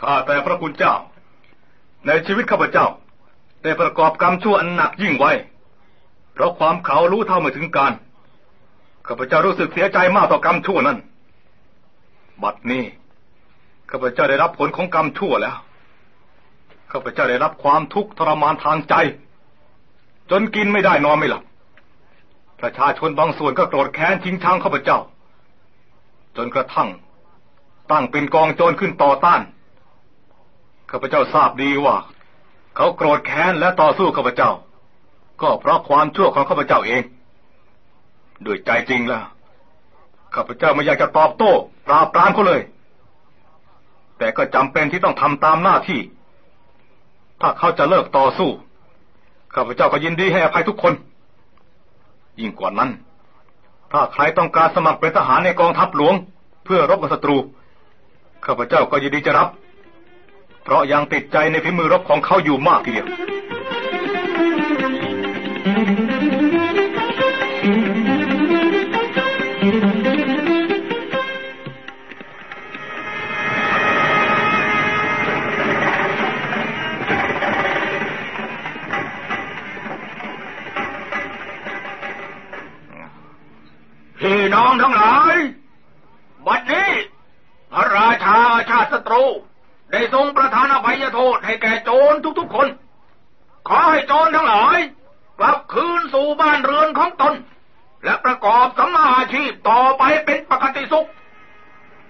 ข้าแต่พระคุณเจ้า ในชีวิตข้าพเจ้า ได้ประกอบกรรมชั่วอันหนักยิ่งไว้ เพราะความเขารู้เท่าไม่ถึงการข้าพเจ้ารู้สึกเสียใจมากต่อกรรมชั่วนั้น บัดนี้ข้าพเจ้าได้รับผลของกรรมชั่วแล้ว ข้าพเจ้าได้รับความทุกข์ทรมานทางใจ จนกินไม่ได้นอนไม่หลับ ประชาชนบางส่วนก็โกรธแค้นชิงชังข้าพเจ้า จนกระทั่ง ตั้งเป็นกองโจรขึ้นต่อต้าน ข้าพเจ้าทราบดีว่า เขาโกรธแค้นและต่อสู้ข้าพเจ้า ก็เพราะความชั่วของข้าพเจ้าเองด้วยใจจริงแล้วข้าพเจ้าไม่อยากจะตอบโต้ปราบปรามเขาเลย แต่ก็จำเป็นที่ต้องทำตามหน้าที่ ถ้าเขาจะเลิกต่อสู้ข้าพเจ้าก็ยินดีให้อภัยทุกคน ยิ่งกว่านั้น ถ้าใครต้องการสมัครเป็นทหารในกองทัพหลวง เพื่อรบกับศัตรูข้าพเจ้าก็ยินดีจะรับ เพราะยังติดใจในฝีมือรบของเขาอยู่มากทีเดียว ทษให้แก่โจรทุกๆคน ขอให้โจรทั้งหลายกลับคืนสู่บ้านเรือนของตน และประกอบสัมมาอาชีพต่อไปเป็นปกติสุข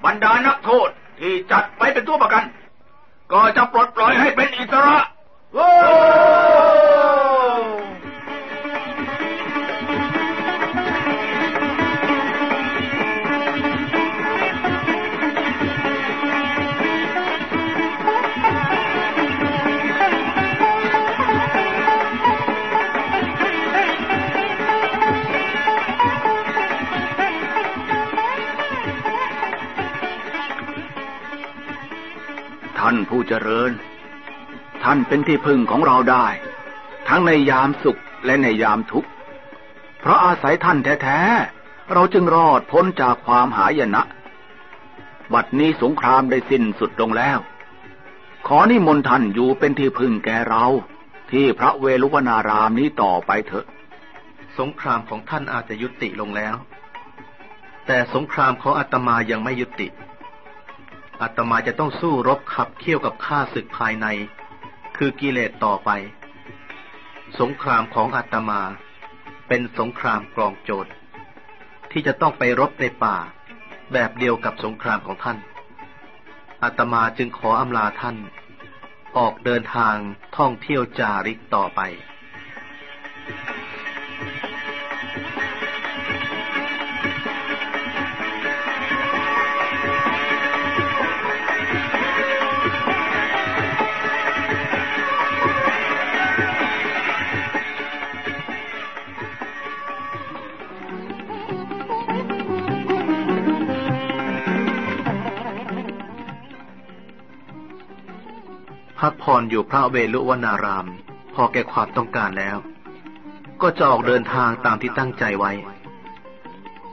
บรรดานักโทษที่จัดไว้เป็นตัวประกัน ก็จะปลดปล่อยให้เป็นอิสระโอ้านเป็นที่พึ่งของเราได้ ทั้งในยามสุขและในยามทุกข์ เพราะอาศัยท่านแท้ๆ เราจึงรอดพ้นจากความหายนะ บัดนี้สงครามได้สิ้นสุดลงแล้ว ขอนิมนต์ท่านอยู่เป็นที่พึ่งแก่เรา ที่พระเวลุวนารามนี้ต่อไปเถอะ สงครามของท่านอาจจะยุติลงแล้ว แต่สงครามของอาตมายังไม่ยุติอาตมาจะต้องสู้รบขับเคี่ยวกับข้าศึกภายใน คือกิเลสต่อไป สงครามของอาตมา เป็นสงครามกรองโจรที่จะต้องไปรบในป่า แบบเดียวกับสงครามของท่านอาตมาจึงขออำลาท่าน ออกเดินทางท่องเที่ยวจาริกต่อไป พอนอยู่พระเวลุวนาราม พอแก่ความต้องการแล้ว ก็จะออกเดินทางตามที่ตั้งใจไว้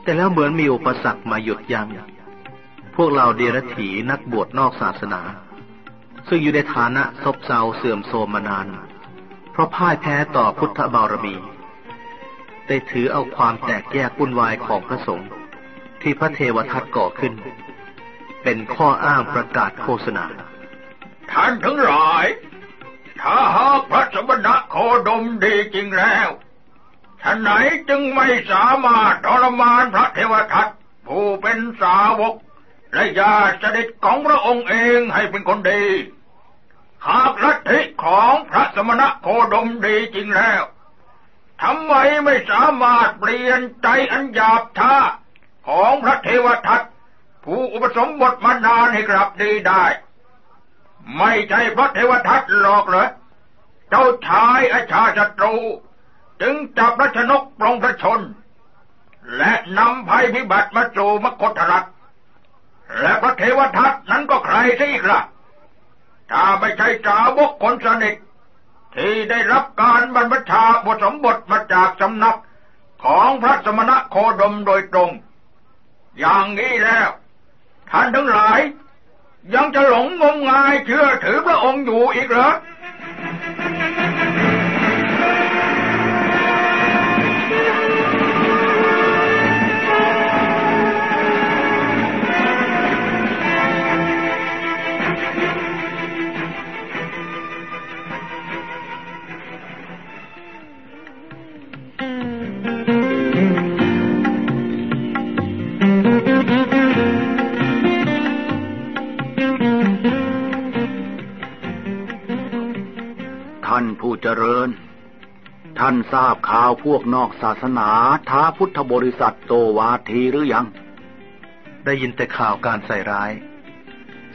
แต่แล้วเหมือนมีอุปสรรคมาหยุดยัง้งพวกเราเดรัจฉีนักบวชนอกศาสนา ซึ่งอยู่ในฐานะซบเซาเสื่อมโทรมมานาน เพราะพ่ายแพ้ต่อพุทธบารมีได้ถือเอาความแตกแยกวุ่นวายของพระสงฆ์ที่พระเทวทัตก่อขึ้น เป็นข้ออ้างประกาศโฆษณา ท่านทั้งหลาย ถ้าหากพระสมณะโคดมดีจริงแล้วท่านไหนจึงไม่สามารถทรมานพระเทวทัตผู้เป็นสาวก และญาติสนิทของพระองค์เองให้เป็นคนดี หากลัทธิของพระสมณะโคดมดีจริงแล้วทำไมไม่สามารถเปลี่ยนใจอันหยาบช้าของพระเทวทัตผู้อุปสมบทมานานให้กลับดีได้ ไม่ใช่พระเทวทัตหรอกเหรอ เจ้าชายอาชาศัตรู จึงจับรัชนกปรงพระชน และนำภัยพิบัติมาสู่มคตรัฐและพระเทวทัตนั้นก็ใครซะอีกล่ะ ถ้าไม่ใช่สาวกคนสนิทที่ได้รับการบรรพชาบทสมบทมาจากสำนักของพระสมณะโคดมโดยตรง อย่างนี้แล้ว ท่านทั้งหลาย ยังจะหลงงมงายเชื่อถือพระองค์อยู่อีกเหรอานผู้เจริญ ท่านทราบข่าวพวกนอกศาสนาท้าพุทธบริษัทโตวาทีหรือยัง ได้ยินแต่ข่าวการใส่ร้าย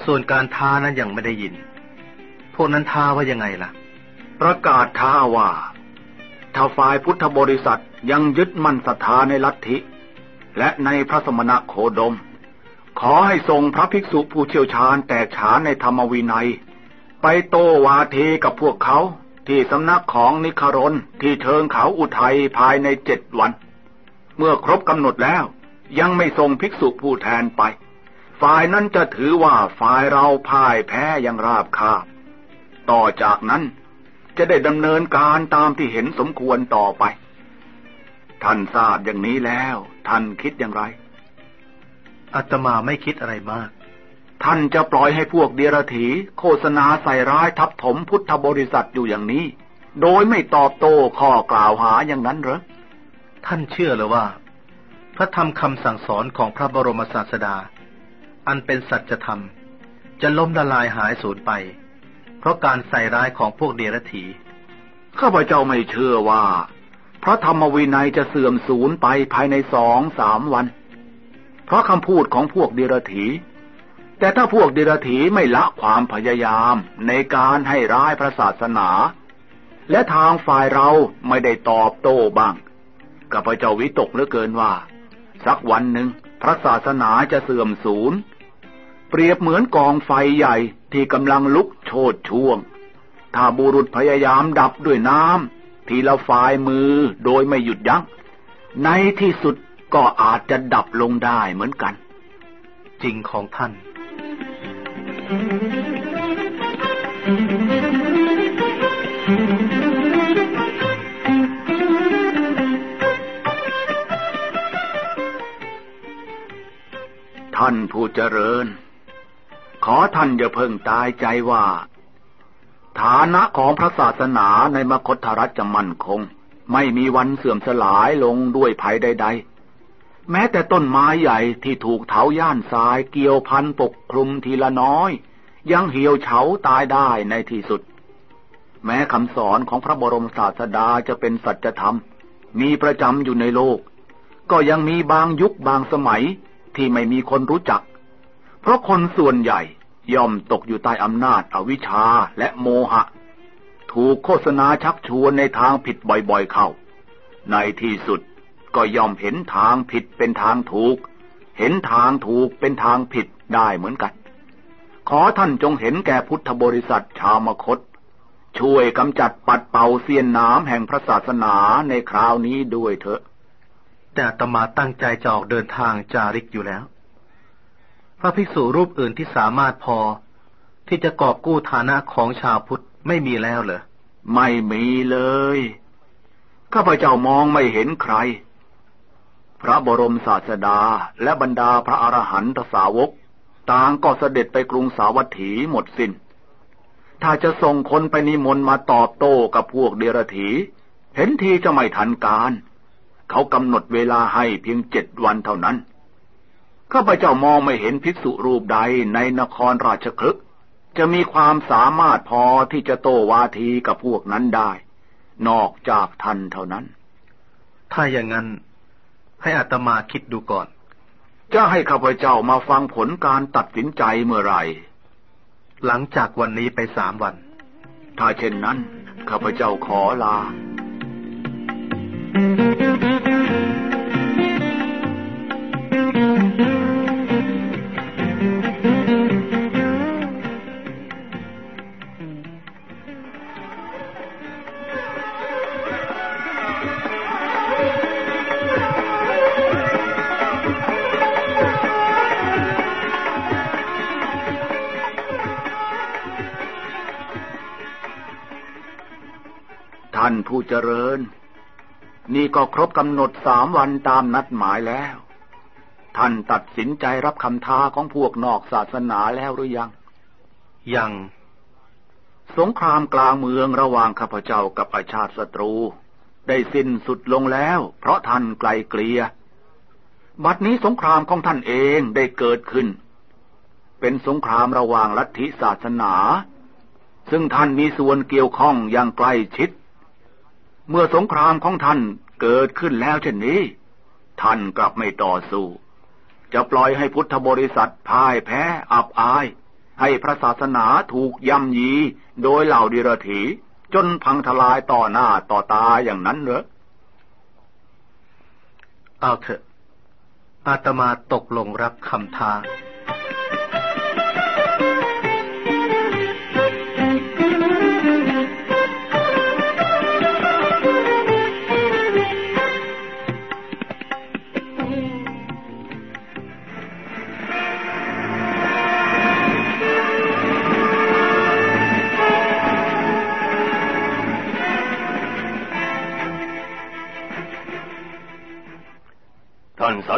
ส่วนการท้านั้นยังไม่ได้ยิน พวกนั้นท้าว่ายังไงล่ะ ประกาศท้าว่า ถ้าฝ่ายพุทธบริษัทยังยึดมั่นศรัทธาในลัทธิ และในพระสมณะโคดม ขอให้ส่งพระภิกษุผู้เชี่ยวชาญแตกฉานในธรรมวินัยไปโตวาทีกับพวกเขา ที่สำนักของนิครนที่เชิงเขาอุทัยภายในเจ็ดวัน เมื่อครบกำหนดแล้ว ยังไม่ส่งภิกษุผู้แทนไป ฝ่ายนั้นจะถือว่าฝ่ายเราพ่ายแพ้อย่างราบคาบ ต่อจากนั้นจะได้ดำเนินการตามที่เห็นสมควรต่อไป ท่านทราบอย่างนี้แล้ว ท่านคิดอย่างไรอาตมาไม่คิดอะไรมาก ท่านจะปล่อยให้พวกเดียรถีโฆษณาใส่ร้ายทับถมพุทธบริษัทอยู่อย่างนี้ โดยไม่ตอบโต้ข้อกล่าวหาอย่างนั้นเหรอ ท่านเชื่อหรือว่า พระธรรมคำสั่งสอนของพระบรมศาสดา อันเป็นสัจธรรม จะล้มละลายหายสูญไป เพราะการใส่ร้ายของพวกเดรัจฉีข้าพเจ้าไม่เชื่อว่า พระธรรมวินัยจะเสื่อมสูญไปภายในสองสามวัน เพราะคำพูดของพวกเดรัจฉี แต่ถ้าพวกเดรัจฉีไม่ละความพยายามในการให้ร้ายพระศาสนา และทางฝ่ายเราไม่ได้ตอบโต้บ้างข้าพเจ้าวิตกเหลือเกินว่า สักวันหนึ่งพระศาสนาจะเสื่อมสูญ เปรียบเหมือนกองไฟใหญ่ที่กำลังลุกโชดช่วง ถ้าบุรุษพยายามดับด้วยน้ำทีละฝ่ายมือโดยไม่หยุดยัง้ง ในที่สุดก็อาจจะดับลงได้เหมือนกัน จริงของท่าน ท่านผู้เจริญ ขอท่านอย่าเพิ่งตายใจว่า ฐานะของพระศาสนาในมคธรัฐจะมั่นคง ไม่มีวันเสื่อมสลายลงด้วยภัยใด ๆ แม้แต่ต้นไม้ใหญ่ที่ถูกเถาย่านทรายเกี่ยวพันปกคลุมทีละน้อย ยังเหี่ยวเฉาตายได้ในที่สุด แม้คำสอนของพระบรมศาสดาจะเป็นสัจธรรม มีประจำอยู่ในโลก ก็ยังมีบางยุคบางสมัยที่ไม่มีคนรู้จัก เพราะคนส่วนใหญ่ย่อมตกอยู่ใต้อำนาจอวิชชาและโมหะ ถูกโฆษณาชักชวนในทางผิดบ่อยๆเข้า ในที่สุด ก็ย่อมเห็นทางผิดเป็นทางถูก เห็นทางถูกเป็นทางผิดได้เหมือนกัน ขอท่านจงเห็นแก่พุทธบริษัทชาวมคต ช่วยกำจัดปัดเป่าเสียนน้ำแห่งพระศาสนาในคราวนี้ด้วยเถอะ แต่อาตมาตั้งใจจะออกเดินทางจาริกอยู่แล้ว พระภิกษุรูปอื่นที่สามารถพอที่จะกอบกู้ฐานะของชาวพุทธไม่มีแล้วเหรอ ไม่มีเลย ข้าพเจ้ามองไม่เห็นใคร พระบรมศาสดาและบรรดาพระอรหันตสาวก ต่างก็เสด็จไปกรุงสาวัตถีหมดสิน้น ถ้าจะส่งคนไปนิมนต์มาตอบโต้กับพวกเดรถี เห็นทีจะไม่ทันการ เขากำหนดเวลาให้เพียงเจ็ดวันเท่านั้นข้าพเจ้ามองไม่เห็นภิกษุรูปใดในนครราชคลึกจะมีความสามารถพอที่จะโต้วาทีกับพวกนั้นได้ นอกจากท่านเท่านั้น ถ้าอย่างนั้น ให้อาตมาคิดดูก่อน จะให้ข้าพเจ้ามาฟังผลการตัดสินใจเมื่อไหร่ หลังจากวันนี้ไปสามวัน ถ้าเช่นนั้น ข้าพเจ้าขอลาพ เจริญ นี่ก็ครบกำหนดสามวันตามนัดหมายแล้ว ท่านตัดสินใจรับคำท้าของพวกนอกศาสนาแล้วหรือยัง ยัง สงครามกลางเมืองระหว่างข้าพเจ้ากับอาชาติศัตรู ได้สิ้นสุดลงแล้ว เพราะท่านไกลเกลียบัดนี้สงครามของท่านเองได้เกิดขึ้น เป็นสงครามระหว่างลัทธิศาสนา ซึ่งท่านมีส่วนเกี่ยวข้องอย่างใกล้ชิด เมื่อสงครามของท่านเกิดขึ้นแล้วเช่นนี้ ท่านกลับไม่ต่อสู้ จะปล่อยให้พุทธบริษัทพ่ายแพ้อับอาย ให้พระศาสนาถูกย่ำยีโดยเหล่าดิรถีจนพังทลายต่อหน้าต่อตาอย่างนั้นเหรอ เอาเถอะอาตมาตกลงรับคำท้า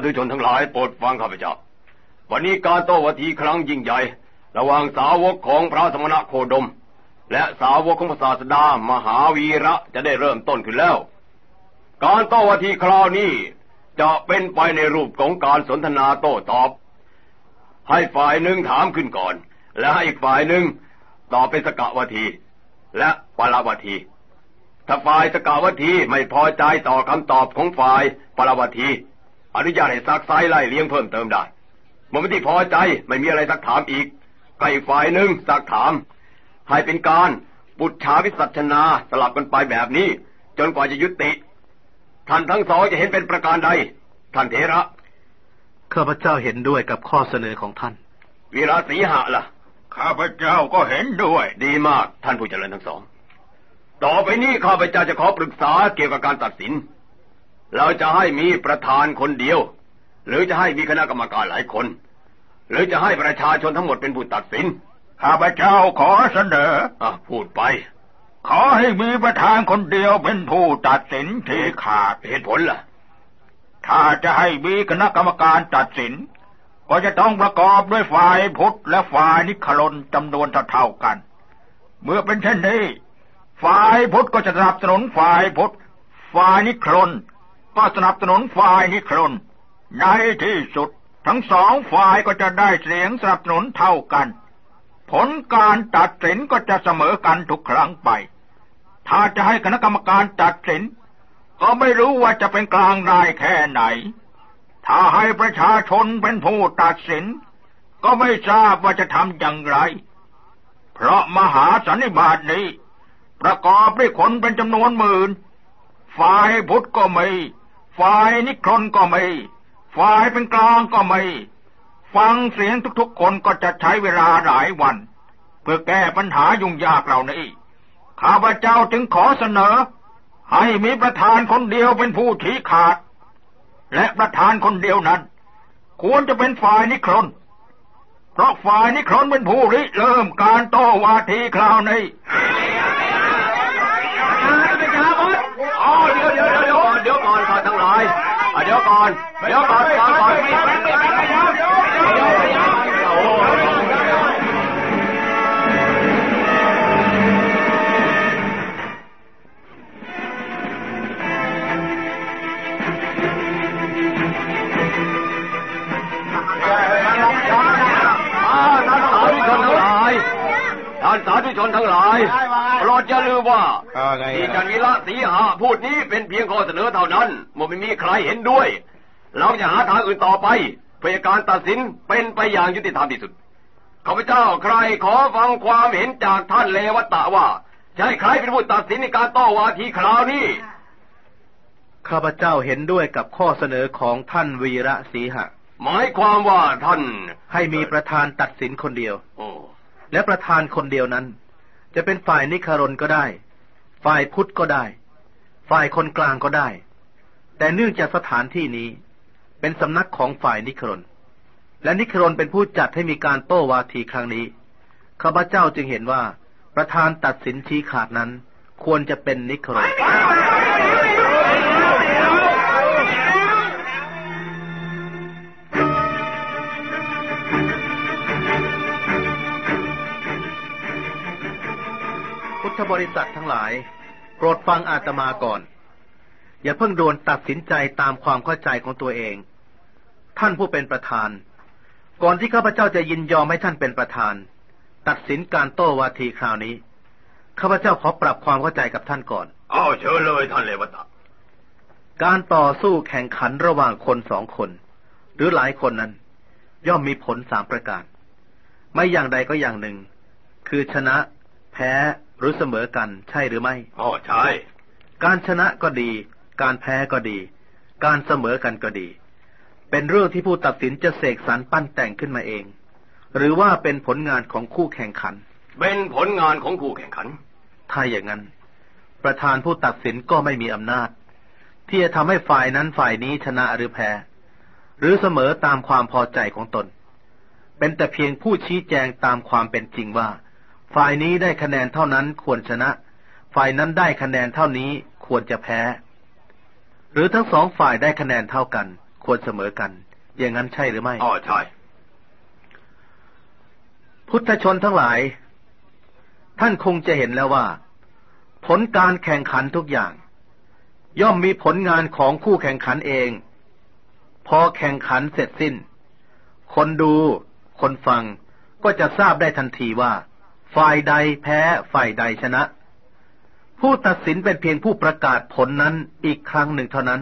ธุชนทั้งหลายโปรดฟังข้าพเจ้า วันนี้การโต้วทีครั้งยิ่งใหญ่ ระหว่างสาวกของพระสมณะโคดม และสาวกของพระศาสดามหาวีระจะได้เริ่มต้นขึ้นแล้ว การโต้วทีคราวนี้จะเป็นไปในรูปของการสนทนาโต้ตอบ ให้ฝ่ายหนึ่งถามขึ้นก่อน และให้อีกฝ่ายหนึ่งตอบเป็นสกะวทีและปรวทีถ้าฝ่ายสกาวทีไม่พอใจต่อคำตอบของฝ่ายปรวที อนุญาตให้ซักไซไล่เลี้ยงเพิ่มเติมได้เมื่อไม่ที่พอใจไม่มีอะไรซักถามอีกก็อีกฝ่ายหนึ่งซักถาม ให้เป็นการปุจฉาวิสัชนาสลับกันไปแบบนี้ จนกว่าจะยุติ ท่านทั้งสองจะเห็นเป็นประการใด ท่านเถระข้าพเจ้าเห็นด้วยกับข้อเสนอของท่าน วีระสีหะล่ะ ข้าพเจ้าก็เห็นด้วย ดีมากท่านผู้เจริญทั้งสอง ต่อไปนี้ข้าพเจ้าจะขอปรึกษาเกี่ยวกับการตัดสิน เราจะให้มีประธานคนเดียว หรือจะให้มีคณะกรรมการหลายคน หรือจะให้ประชาชนทั้งหมดเป็นผู้ตัดสินข้าพเจ้าขอเสนออะพูดไป ขอให้มีประธานคนเดียวเป็นผู้ตัดสินที่ขาดเหตุผลล่ะ ถ้าจะให้มีคณะกรรมการตัดสิน ก็จะต้องประกอบด้วยฝ่ายพุทธและฝ่ายนิคลนจำนวนเท่าๆกัน เมื่อเป็นเช่นนี้ ฝ่ายพุทธก็จะสนับสนุนฝ่ายพุทธฝ่ายนิคลน ก็สนับสนุนฝ่ายนิคลนในที่สุด ทั้งสองฝ่ายก็จะได้เสียงสนับสนุนเท่ากัน ผลการตัดสินก็จะเสมอกันทุกครั้งไป ถ้าจะให้คณะกรรมการตัดสิน ก็ไม่รู้ว่าจะเป็นกลางได้แค่ไหน ถ้าให้ประชาชนเป็นผู้ตัดสิน ก็ไม่ทราบว่าจะทำอย่างไร เพราะมหาสันนิบาตนี้ ประกอบด้วยคนเป็นจำนวนหมื่นฝ่ายพุทธก็ไม่ ฝ่ายนิครนก็ไม่ ฝ่ายเป็นกลางก็ไม่ ฟังเสียงทุกๆคนก็จะใช้เวลาหลายวัน เพื่อแก้ปัญหายุ่งยากเหล่านี้ ข้าพเจ้าจึงขอเสนอ ให้มีประธานคนเดียวเป็นผู้ชี้ขาด และประธานคนเดียวนั้น ควรจะเป็นฝ่ายนิครนเพราะฝ่ายนิครนเป็นผู้ริเริ่มการโต้วาทีคราวนี้ อะเดี๋ ชนทั้งหลายโปรดอย่าลืมว่าที่จันวิระสีหาพูดนี้เป็นเพียงข้อเสนอเท่านั้นมันไม่มีใครเห็นด้วย เราจะหาทางอื่นต่อไปเพื่อการตัดสินเป็นไปอย่างยุติธรรมที่สุดข้าพเจ้าใครขอฟังความเห็นจากท่านเลวตะว่าจะให้ใครเป็นผู้ตัดสินในการโต้วาทีคราวนี้ข้าพเจ้าเห็นด้วยกับข้อเสนอของท่านวีระสีหะ หมายความว่าท่าน ให้มีประธานตัดสินคนเดียว และประธานคนเดียวนั้น จะเป็นฝ่ายนิคารนก็ได้ ฝ่ายพุทธก็ได้ ฝ่ายคนกลางก็ได้ แต่เนื่องจากสถานที่นี้ เป็นสำนักของฝ่ายนิคารนและนิคารนเป็นผู้จัดให้มีการโต้วาทีครั้งนี้ข้าพเจ้าจึงเห็นว่าประธานตัดสินชี้ขาดนั้น ควรจะเป็นนิคารน ธบริษัททั้งหลาย โปรดฟังอาตมาก่อน อย่าเพิ่งโดนตัดสินใจตามความเข้าใจของตัวเอง ท่านผู้เป็นประธาน ก่อนที่ข้าพเจ้าจะยินยอมให้ท่านเป็นประธาน ตัดสินการโต้วาทีคราวนี้ข้าพเจ้าขอปรับความเข้าใจกับท่านก่อนเอาเชิญเลยท่านเลวตะการต่อสู้แข่งขันระหว่างคนสองคน หรือหลายคนนั้น ย่อมมีผลสามประการ ไม่อย่างใดก็อย่างหนึ่ง คือชนะ แพ้ หรือเสมอกันใช่หรือไม่อ๋อใช่ การชนะก็ดี การแพ้ก็ดี การเสมอกันก็ดี เป็นเรื่องที่ผู้ตัดสินจะเสกสรรปั้นแต่งขึ้นมาเอง หรือว่าเป็นผลงานของคู่แข่งขัน เป็นผลงานของคู่แข่งขัน ถ้าอย่างนั้น ประธานผู้ตัดสินก็ไม่มีอำนาจ ที่จะทำให้ฝ่ายนั้นฝ่ายนี้ชนะหรือแพ้ หรือเสมอตามความพอใจของตน เป็นแต่เพียงผู้ชี้แจงตามความเป็นจริงว่า ฝ่ายนี้ได้คะแนนเท่านั้นควรชนะ ฝ่ายนั้นได้คะแนนเท่านี้ควรจะแพ้ หรือทั้งสองฝ่ายได้คะแนนเท่ากัน ควรเสมอกัน อย่างนั้นใช่หรือไม่อ๋อใช่ พุทธชนทั้งหลาย ท่านคงจะเห็นแล้วว่า ผลการแข่งขันทุกอย่าง ย่อมมีผลงานของคู่แข่งขันเอง พอแข่งขันเสร็จสิ้น คนดู คนฟังก็จะทราบได้ทันทีว่า ฝ่ายใดแพ้ฝ่ายใดชนะ ผู้ตัดสินเป็นเพียงผู้ประกาศผลนั้นอีกครั้งหนึ่งเท่านั้น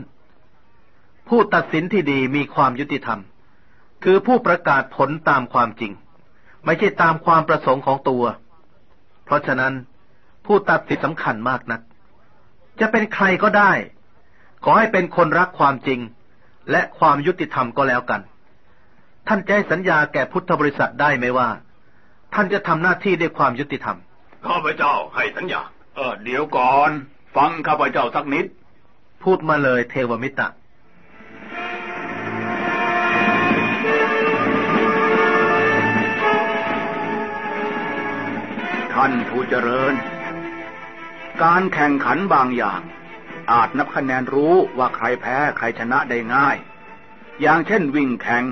ผู้ตัดสินที่ดีมีความยุติธรรม คือผู้ประกาศผลตามความจริง ไม่ใช่ตามความประสงค์ของตัว เพราะฉะนั้น ผู้ตัดสินสำคัญมากนัก จะเป็นใครก็ได้ ขอให้เป็นคนรักความจริง และความยุติธรรมก็แล้วกัน ท่านจะให้สัญญาแก่พุทธบริษัทได้ไหมว่า ท่านจะทำหน้าที่ด้วยความยุติธรรม ข้าพเจ้าให้สัญญา เออเดี๋ยวก่อน ฟังข้าพเจ้าสักนิด พูดมาเลยเทวมิตรท่านผู้เจริญ การแข่งขันบางอย่าง อาจนับคะแนนรู้ว่าใครแพ้ใครชนะได้ง่าย อย่างเช่นวิ่งแข่ง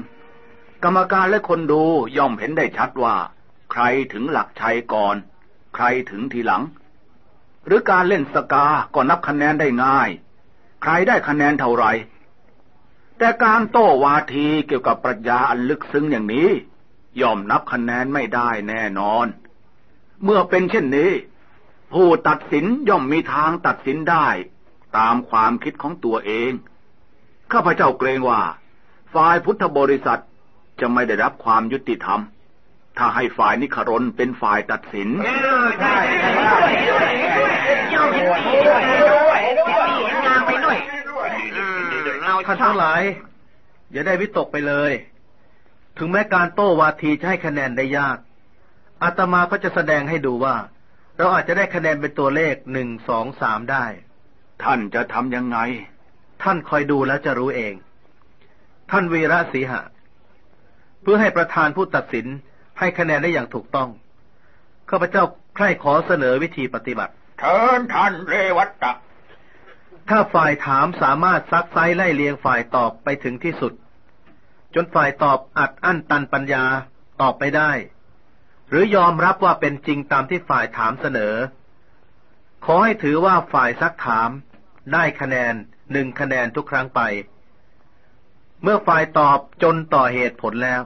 กรรมการและคนดูย่อมเห็นได้ชัดว่า ใครถึงหลักชัยก่อน ใครถึงทีหลัง หรือการเล่นสกาก็นับคะแนนได้ง่าย ใครได้คะแนนเท่าไหร่ แต่การโต้วาทีเกี่ยวกับปรัชญาอันลึกซึ้งอย่างนี้ ย่อมนับคะแนนไม่ได้แน่นอน เมื่อเป็นเช่นนี้ ผู้ตัดสินย่อมมีทางตัดสินได้ ตามความคิดของตัวเอง ข้าพเจ้าเกรงว่า ฝ่ายพุทธบริษัทจะไม่ได้รับความยุติธรรม ถ้าให้ฝ่ายนิครนเป็นฝ่ายตัดสินท่านทั้งหลาย อย่าได้วิตกไปเลย ถึงแม้การโต้วาทีจะให้คะแนนได้ยาก อาตมาก็จะแสดงให้ดูว่า เราอาจจะได้คะแนนเป็นตัวเลขหนึ่งสองสามได้ ท่านจะทำยังไง ท่านคอยดูแล้วจะรู้เอง ท่านวีระสีหะ เพื่อให้ประธานผู้ตัดสิน ให้คะแนนได้อย่างถูกต้องข้าพเจ้าใคร่ขอเสนอวิธีปฏิบัติเชิญท่านเรวัตะถ้าฝ่ายถามสามารถซักไซไล่เลียงฝ่ายตอบไปถึงที่สุด จนฝ่ายตอบอัดอั้นตันปัญญาตอบไปได้ หรือยอมรับว่าเป็นจริงตามที่ฝ่ายถามเสนอ ขอให้ถือว่าฝ่ายซักถามได้คะแนนหนึ่งคะแนนทุกครั้งไป เมื่อฝ่ายตอบจนต่อเหตุผลแล้ว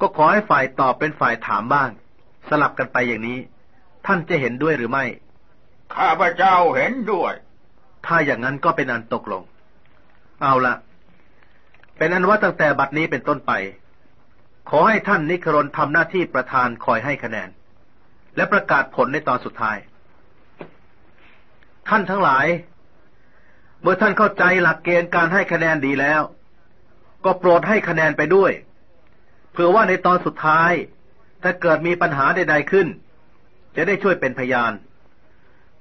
ก็ขอให้ฝ่ายตอบเป็นฝ่ายถามบ้าง สลับกันไปอย่างนี้ ท่านจะเห็นด้วยหรือไม่ ข้าพเจ้าเห็นด้วย ถ้าอย่างนั้นก็เป็นอันตกลง เอาละเป็นอันว่าตั้งแต่บัดนี้เป็นต้นไป ขอให้ท่านนิครนทำหน้าที่ประธานคอยให้คะแนน และประกาศผลในตอนสุดท้าย ท่านทั้งหลาย เมื่อท่านเข้าใจหลักเกณฑ์การให้คะแนนดีแล้ว ก็โปรดให้คะแนนไปด้วย เพื่อว่าในตอนสุดท้าย ถ้าเกิดมีปัญหาใดๆขึ้น จะได้ช่วยเป็นพยาน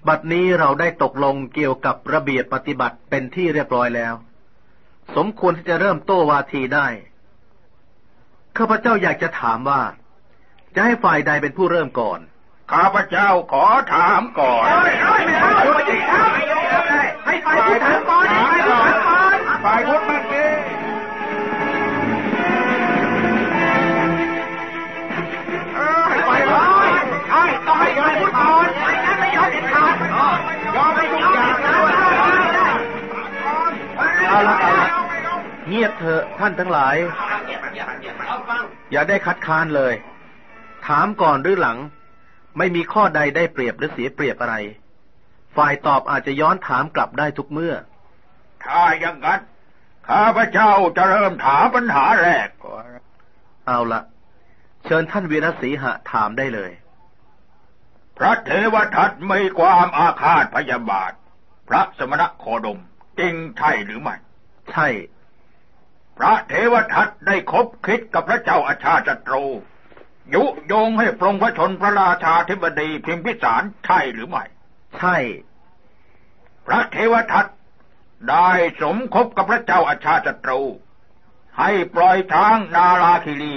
บัดนี้เราได้ตกลงเกี่ยวกับระเบียบปฏิบัติเป็นที่เรียบร้อยแล้ว สมควรที่จะเริ่มโต้วาทีได้ข้าพเจ้าอยากจะถามว่า จะให้ฝ่ายใดเป็นผู้เริ่มก่อน ข้าพเจ้าขอถามก่อนให้ไปถามก่อน เงียบเถอะท่านทั้งหลาย อย่าได้คัดค้านเลย ถามก่อนหรือหลัง ไม่มีข้อใดได้เปรียบหรือเสียเปรียบอะไร ฝ่ายตอบอาจจะย้อนถามกลับได้ทุกเมื่อ ถ้าอย่างนั้นข้าพเจ้าจะเริ่มถามปัญหาแรกก่อนเอาละเชิญท่านวีรศรีหะถามได้เลย พระเทวทัตมีความอาฆาตพยาบาท พระสมณะโคดมจริงใช่หรือไม่ ใช่ พระเทวทัตได้คบคิดกับพระเจ้าอาชาติตรู ยุโยงให้ปรงพระชนพระราชาธิบดีพิมพิสารใช่หรือไม่ ใช่ พระเทวทัตได้สมคบกับพระเจ้าอาชาติตรู ให้ปล่อยช้างนาราคิรี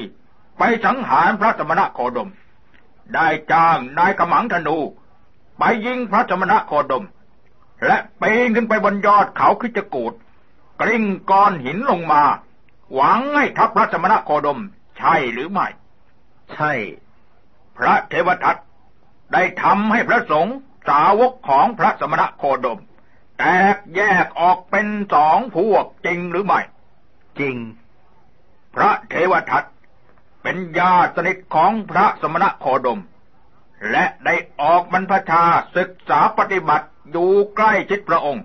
ไปสังหารพระสมณะโคดม ได้จ้างนายกำมังธนูไปยิงพระสมณะโคดม และปีนขึ้นไปบนยอดเขาคิจกูดกลิ้งก้อนหินลงมา หวังให้ทัพพระสมณะโคดม ใช่หรือไม่ ใช่ พระเทวทัตได้ทำให้พระสงฆ์สาวกของพระสมณะโคดม แตกแยกออกเป็นสองพวกจริงหรือไม่ จริง พระเทวทัตเป็นญาติสนิทของพระสมณะโคดม และได้ออกบรรพชาศึกษาปฏิบัติอยู่ใกล้ชิดพระองค์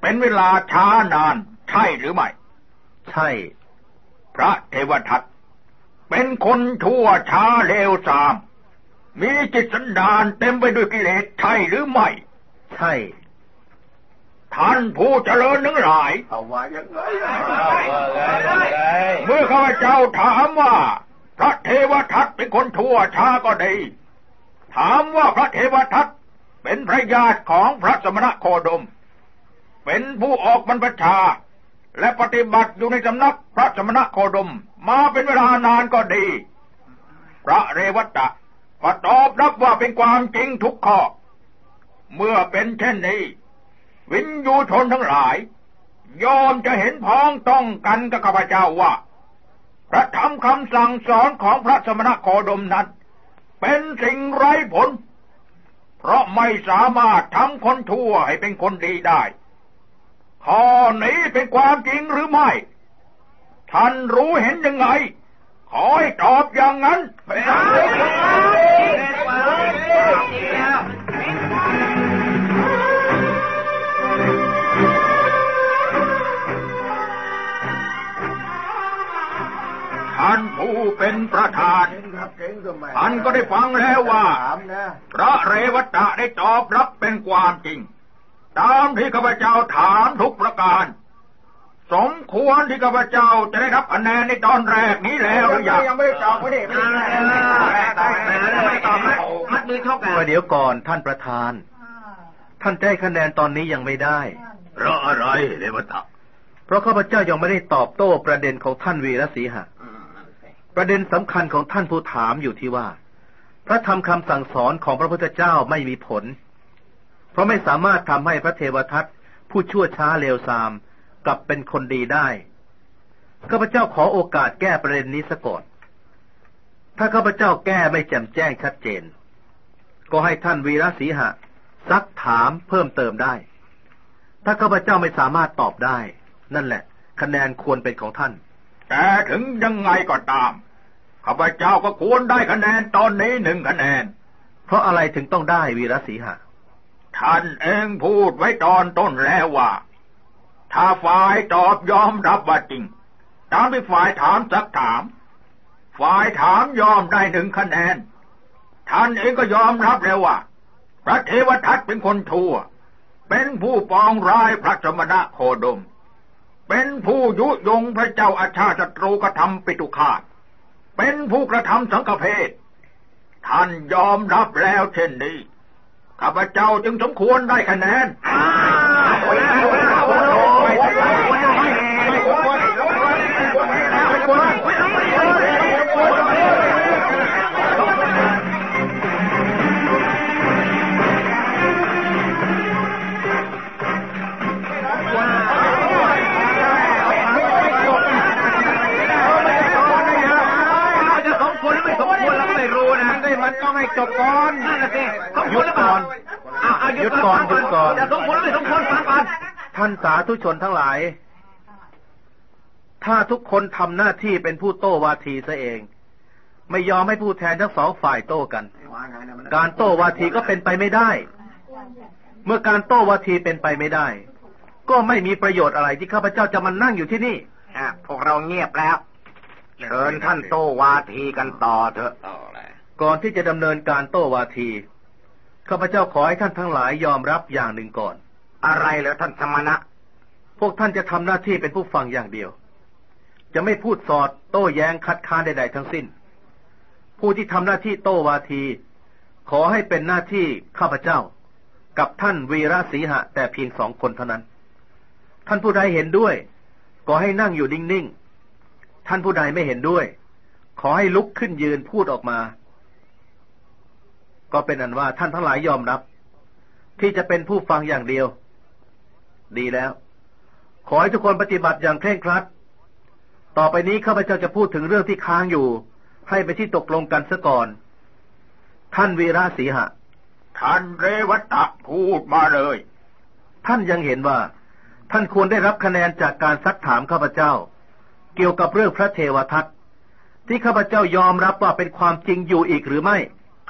เป็นเวลาช้านานใช่หรือไม่ ใช่ พระเทวทัตเป็นคนชั่วช้าเลวทราม มีจิตสันดานเต็มไปด้วยกิเลสใช่หรือไม่ ใช่ ท่านผู้เจริญทั้งหลายเอาว่ายังไงเมื่อข้าพเจ้าถามว่า พระเทวทัตเป็นคนชั่วช้าก็ดี ถามว่าพระเทวทัตเป็นพระญาติของพระสมณะโคดม เป็นผู้ออกบรรพชา และปฏิบัติอยู่ในสำนักพระสมณะโคดม มาเป็นเวลานานก็ดี พระเรวัตะก็ตอบรับว่าเป็นความจริงทุกข้อ เมื่อเป็นเช่นนี้ วินยูชนทั้งหลาย ยอมจะเห็นพ้องต้องกันกับข้าพเจ้าว่า พระธรรมคำสั่งสอนของพระสมณโคดมนั้น เป็นสิ่งไร้ผล เพราะไม่สามารถทำคนชั่วให้เป็นคนดีได้ ข้อนี้เป็นความจริงหรือไม่ ท่านรู้เห็นยังไง ขอให้ตอบอย่างนั้นท่านผู้เป็นประธานท่านก็ได้ฟังแล้วว่า พระเรวตะได้ตอบรับเป็นความจริง ตามที่ข้าพเจ้าถามทุกประการ สมควรที่ข้าพเจ้าจะได้รับคะแนนในตอนแรกนี้แล้วหรือยังยังไม่ได้ตอบไม่ได้ไม่ได้ตอบมัดมือเข้ากันเดี๋ยวก่อนท่านประธาน ท่านจะให้คะแนนตอนนี้ยังไม่ได้เพราะอะไรเรวตะเพราะข้าพเจ้ายังไม่ได้ตอบโต้ประเด็นของท่านวีรศรีหะประเด็นสำคัญของท่านผู้ถามอยู่ที่ว่า พระธรรมคำสั่งสอนของพระพุทธเจ้าไม่มีผล เพราะไม่สามารถทำให้พระเทวทัตผู้ชั่วช้าเลวทราม กลับเป็นคนดีได้ข้าพเจ้าขอโอกาสแก้ประเด็นนี้ซะก่อน ถ้าข้าพเจ้าแก้ไม่แจ่มแจ้งชัดเจน ก็ให้ท่านวีรศรีหะ ซักถามเพิ่มเติมได้ ถ้าข้าพเจ้าไม่สามารถตอบได้ นั่นแหละ คะแนนควรเป็นของท่าน แต่ถึงยังไงก็ตามข้าพเจ้าก็ควรได้คะแนนตอนนี้หนึ่งคะแนน เพราะอะไรถึงต้องได้วีรศรีหะ ท่านเองพูดไว้ตอนต้นแล้วว่า ถ้าฝ่ายตอบยอมรับว่าจริง ตามที่ฝ่ายถามสักถาม ฝ่ายถามยอมได้หนึ่งคะแนน ท่านเองก็ยอมรับแล้วว่า พระเทวทัตเป็นคนชั่ว เป็นผู้ปองร้ายพระสมณะโคดม เป็นผู้ยุยงพระเจ้าอาชาติศัตรูกระทำปิตุคาตเป็นผู้กระทำสังฆเพศท่านยอมรับแล้วเช่นนี้ ข้าพเจ้าจึงสมควรได้คะแนนานสาธุชนทั้งหลาย ถ้าทุกคนทำหน้าที่เป็นผู้โต้วาทีซะเอง ไม่ยอมให้ผู้แทนทั้งสองฝ่ายโต้กัน การโต้วาทีก็เป็นไปไม่ได้ เมื่อการโต้วาทีเป็นไปไม่ได้ ก็ไม่มีประโยชน์อะไรที่ข้าพเจ้าจะมานั่งอยู่ที่นี่อะพวกเราเงียบแล้วเชิญท่านโตวาทีกันต่อเถอะก่อนที่จะดำเนินการโต้วาทีข้าพเจ้าขอให้ท่านทั้งหลายยอมรับอย่างหนึ่งก่อน อะไรเหรอท่านสมณะ พวกท่านจะทำหน้าที่เป็นผู้ฟังอย่างเดียว จะไม่พูดสอดโต้แย้งคัดค้านใดๆทั้งสิ้น ผู้ที่ทำหน้าที่โต้วาที ขอให้เป็นหน้าที่ข้าพเจ้า กับท่านวีระศรีหะ แต่เพียงสองคนเท่านั้น ท่านผู้ใดเห็นด้วย ก็ให้นั่งอยู่นิ่งๆ ท่านผู้ใดไม่เห็นด้วย ขอให้ลุกขึ้นยืนพูดออกมา ก็เป็นอันว่าท่านทั้งหลายยอมรับ ที่จะเป็นผู้ฟังอย่างเดียว ดีแล้ว ขอให้ทุกคนปฏิบัติอย่างเคร่งครัด ต่อไปนี้ข้าพเจ้าจะพูดถึงเรื่องที่ค้างอยู่ ให้ไปที่ตกลงกันซะก่อน ท่านวีระศรีหะ ท่านเรวัตะพูดมาเลย ท่านยังเห็นว่า ท่านควรได้รับคะแนนจากการซักถามข้าพเจ้า เกี่ยวกับเรื่องพระเทวทัตที่ข้าพเจ้ายอมรับว่าเป็นความจริงอยู่อีกหรือไม่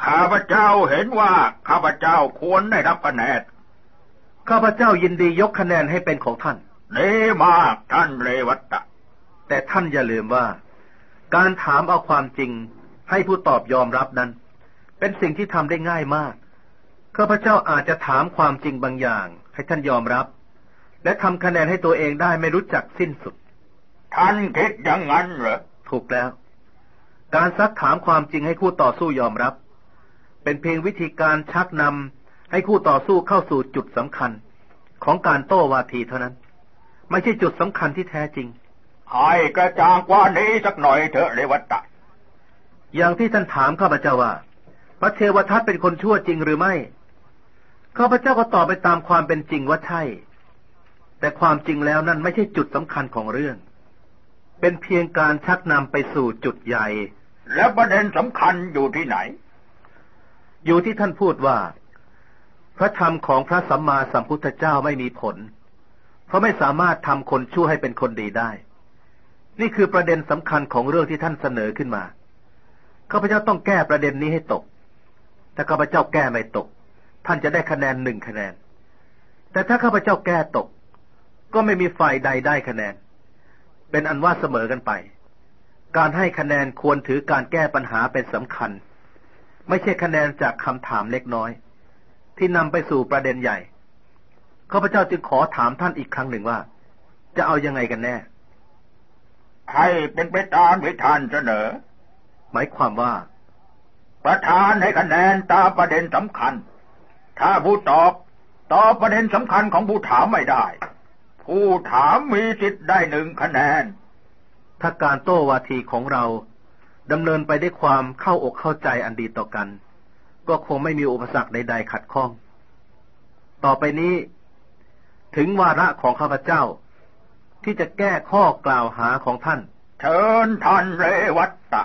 ข้าพเจ้าเห็นว่าข้าพเจ้าควรได้รับคะแนน ข้าพเจ้ายินดียกคะแนนให้เป็นของท่าน ดีมากท่านเรวัตะ แต่ท่านอย่าลืมว่า การถามเอาความจริงให้ผู้ตอบยอมรับนั้น เป็นสิ่งที่ทำได้ง่ายมากข้าพเจ้าอาจจะถามความจริงบางอย่าง ให้ท่านยอมรับ และทำคะแนนให้ตัวเองได้ไม่รู้จักสิ้นสุด ท่านคิดอย่างนั้นเหรอ ถูกแล้ว การซักถามความจริงให้คู่ต่อสู้ยอมรับ เป็นเพียงวิธีการชักนำให้คู่ต่อสู้เข้าสู่จุดสำคัญ ของการโต้วาทีเท่านั้น ไม่ใช่จุดสำคัญที่แท้จริงให้กระจ่างกว่านี้สักหน่อยเถอะเรวัตะ อย่างที่ท่านถามข้าพเจ้าว่า พระเทวทัตเป็นคนชั่วจริงหรือไม่ข้าพเจ้าก็ตอบไปตามความเป็นจริงว่าใช่ แต่ความจริงแล้วนั่นไม่ใช่จุดสำคัญของเรื่อง เป็นเพียงการชักนำไปสู่จุดใหญ่ แล้วประเด็นสำคัญอยู่ที่ไหน อยู่ที่ท่านพูดว่า พระธรรมของพระสัมมาสัมพุทธเจ้าไม่มีผล เพราะไม่สามารถทำคนชั่วให้เป็นคนดีได้ นี่คือประเด็นสำคัญของเรื่องที่ท่านเสนอขึ้นมาข้าพเจ้าต้องแก้ประเด็นนี้ให้ตกถ้าข้าพเจ้าแก้ไม่ตก ท่านจะได้คะแนนหนึ่งคะแนน แต่ถ้าข้าพเจ้าแก้ตก ก็ไม่มีฝ่ายใดได้คะแนน เป็นอันว่าเสมอกันไป การให้คะแนนควรถือการแก้ปัญหาเป็นสำคัญ ไม่ใช่คะแนนจากคำถามเล็กน้อย ที่นำไปสู่ประเด็นใหญ่ ข้าพเจ้าจึงขอถามท่านอีกครั้งหนึ่งว่า จะเอายังไงกันแน่ ให้เป็นไปตามที่ท่านเสนอ หมายความว่า ประธานให้คะแนนตามประเด็นสำคัญ ถ้าผู้ตอบตอบประเด็นสำคัญของผู้ถามไม่ได้ ผู้ถามมีสิทธิ์ได้หนึ่งคะแนน ถ้าการโต้วาทีของเราดำเนินไปได้วยความเข้าอกเข้าใจอันดีต่อกัน ก็คงไม่มีอุปสรรคใด ๆ ขัดข้อง ต่อไปนี้ ถึงวาระของข้าพเจ้า ที่จะแก้ข้อกล่าวหาของท่าน เชิญท่านเรวัตตะ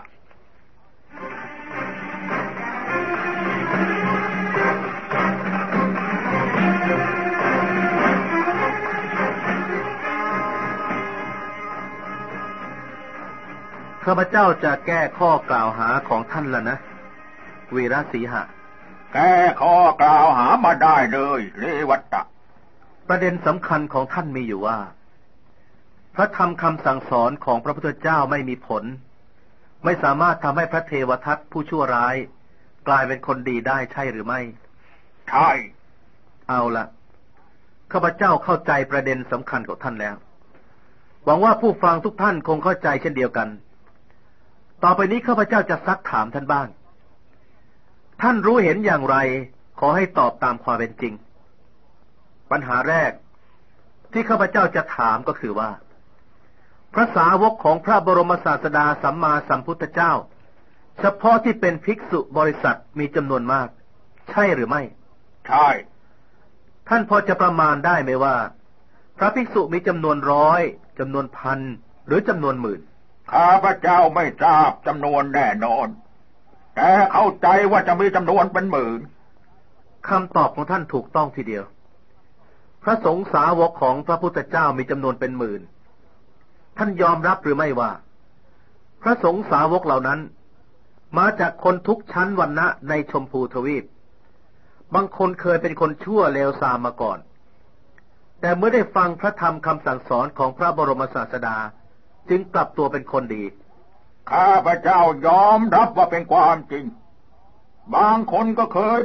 ข้าพเจ้าจะแก้ข้อกล่าวหาของท่านแล้วนะวีระศรีหะ แก้ข้อกล่าวหามาได้เลย เรวัตตะ ประเด็นสำคัญของท่านมีอยู่ว่า พระธรรมคำสั่งสอนของพระพุทธเจ้าไม่มีผล ไม่สามารถทำให้พระเทวทัตผู้ชั่วร้าย กลายเป็นคนดีได้ใช่หรือไม่ ใช่ เอาละข้าพเจ้าเข้าใจประเด็นสำคัญของท่านแล้ว หวังว่าผู้ฟังทุกท่านคงเข้าใจเช่นเดียวกัน ต่อไปนี้ข้าพเจ้าจะซักถามท่านบ้าง ท่านรู้เห็นอย่างไร ขอให้ตอบตามความเป็นจริง ปัญหาแรก ที่ข้าพเจ้าจะถามก็คือว่า พระสาวกของพระบรมศาสดาสัมมาสัมพุทธเจ้า เฉพาะที่เป็นภิกษุบริษัทมีจำนวนมาก ใช่หรือไม่ ใช่ ท่านพอจะประมาณได้ไหมว่า พระภิกษุมีจำนวนร้อยจำนวนพันหรือจำนวนหมื่นข้าพเจ้าไม่ทราบจำนวนแน่นอนแกเข้าใจว่าจะมีจำนวนเป็นหมื่นคำตอบของท่านถูกต้องทีเดียว พระสงฆ์สาวกของพระพุทธเจ้ามีจำนวนเป็นหมื่น ท่านยอมรับหรือไม่ว่า พระสงฆ์สาวกเหล่านั้น มาจากคนทุกชั้นวรรณะในชมพูทวีป บางคนเคยเป็นคนชั่วเลวทรามมาก่อน แต่เมื่อได้ฟังพระธรรมคำสั่งสอนของพระบรมศาสดา จึงกลับตัวเป็นคนดี ข้าพระเจ้ายอมรับว่าเป็นความจริง บางคนก็เคย